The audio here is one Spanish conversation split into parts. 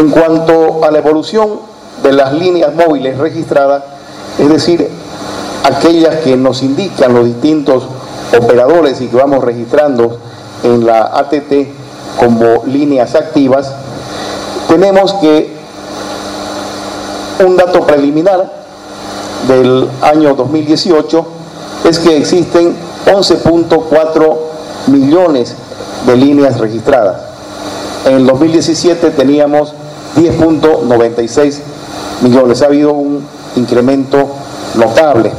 En cuanto a la evolución de las líneas móviles registradas, es decir, aquellas que nos indican los distintos operadores y que vamos registrando en la ATT como líneas activas, tenemos que un dato preliminar del año 2018 es que existen 11.4 millones de líneas registradas. En el 2017 teníamos 10.96 millones. Ha habido un incremento notable.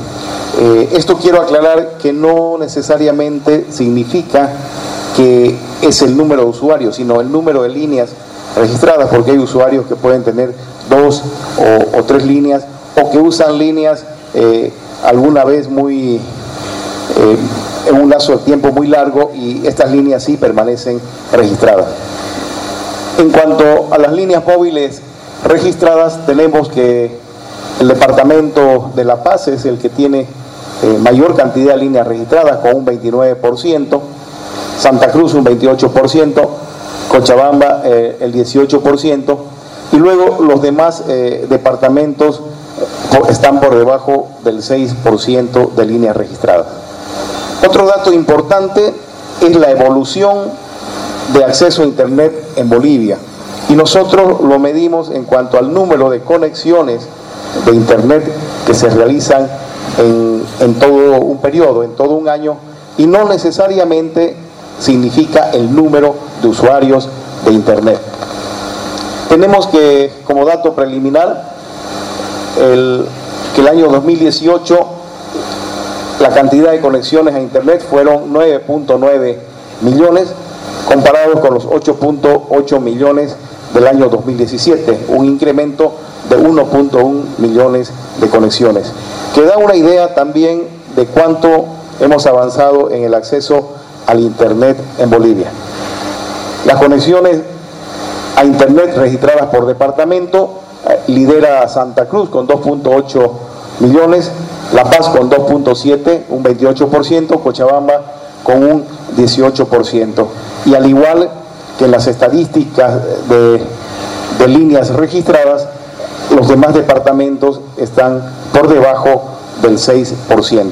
Eh, esto quiero aclarar que no necesariamente significa que es el número de usuarios, sino el número de líneas registradas, porque hay usuarios que pueden tener dos o, tres líneas o que usan líneas eh, alguna vez muy eh, en un lazo de tiempo muy largo y estas líneas sí permanecen registradas. En cuanto a las líneas móviles registradas, tenemos que el departamento de La Paz es el que tiene eh, mayor cantidad de líneas registradas con un 29%, Santa Cruz un 28%, Cochabamba eh, el 18%, y luego los demás eh, departamentos están por debajo del 6% de líneas registradas. Otro dato importante es la evolución de acceso a Internet en Bolivia. Y nosotros lo medimos en cuanto al número de conexiones de Internet que se realizan en, todo un periodo, en todo un año, y no necesariamente significa el número de usuarios de Internet. Tenemos que, como dato preliminar, el, que el año 2018 la cantidad de conexiones a Internet fueron 9.9 millones, comparados con los 8.8 millones del año 2017, un incremento de 1.1 millones de conexiones, que da una idea también de cuánto hemos avanzado en el acceso al Internet en Bolivia. Las conexiones a Internet registradas por departamento eh, lidera Santa Cruz con 2.8 millones, La Paz con 2.7, un 28%, Cochabamba con un 18%. Y al igual que en las estadísticas de, de líneas registradas, los demás departamentos están por debajo del 6%.